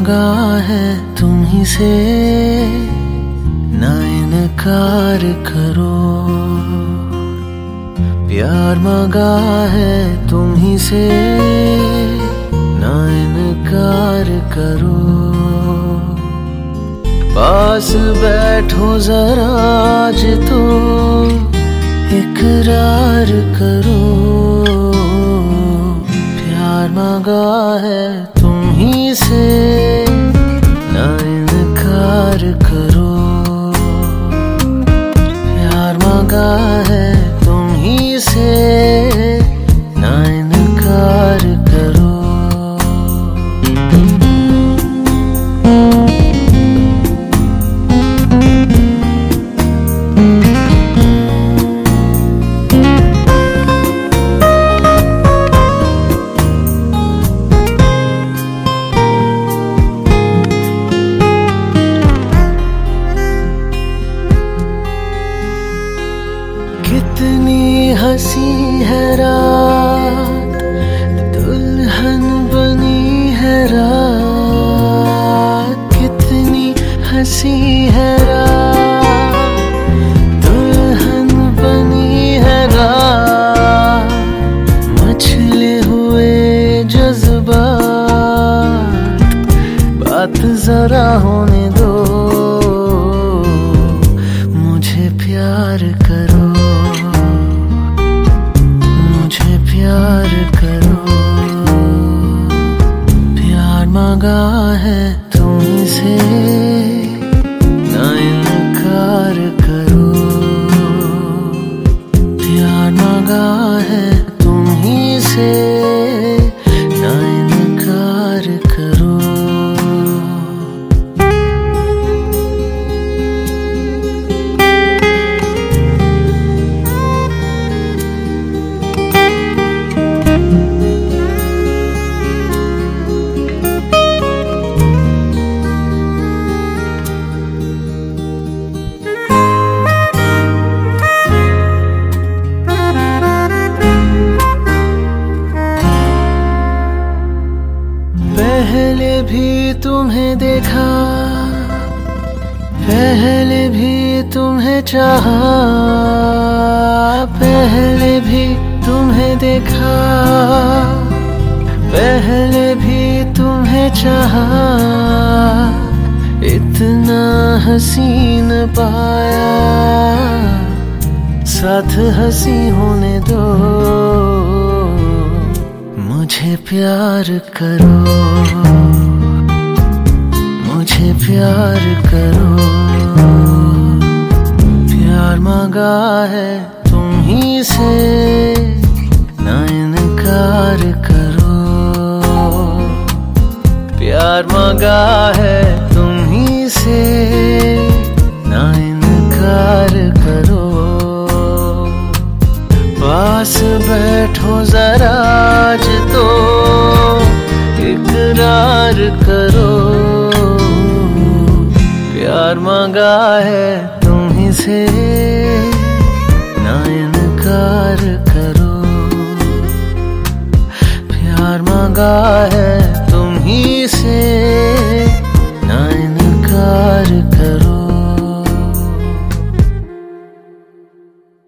मांगा है तुम ही से ना इनकार करो। प्यार मांगा है तुम ही से ना इनकार करो। पास बैठो जरा आज तो इकरार करो। प्यार मांगा है तुम ही से इनकार हँसी है रात दुल्हन बनी है रात। कितनी हँसी है करो। प्यार मांगा है तुमसे तुम्हें देखा, पहले भी तुम्हें चाहा, पहले भी तुम्हें देखा, पहले भी तुम्हें चाहा, इतना हसीन पाया, साथ हँसी होने दो, मुझे प्यार करो। प्यार करो। प्यार मांगा है तुम ही से। ना इनकार करो। प्यार मांगा है तुम ही से। ना इनकार करो। पास बैठो जरा आज तो। इकरार करो। प्यार मांगा है तुम्हें से ना इनकार करो। प्यार मांगा है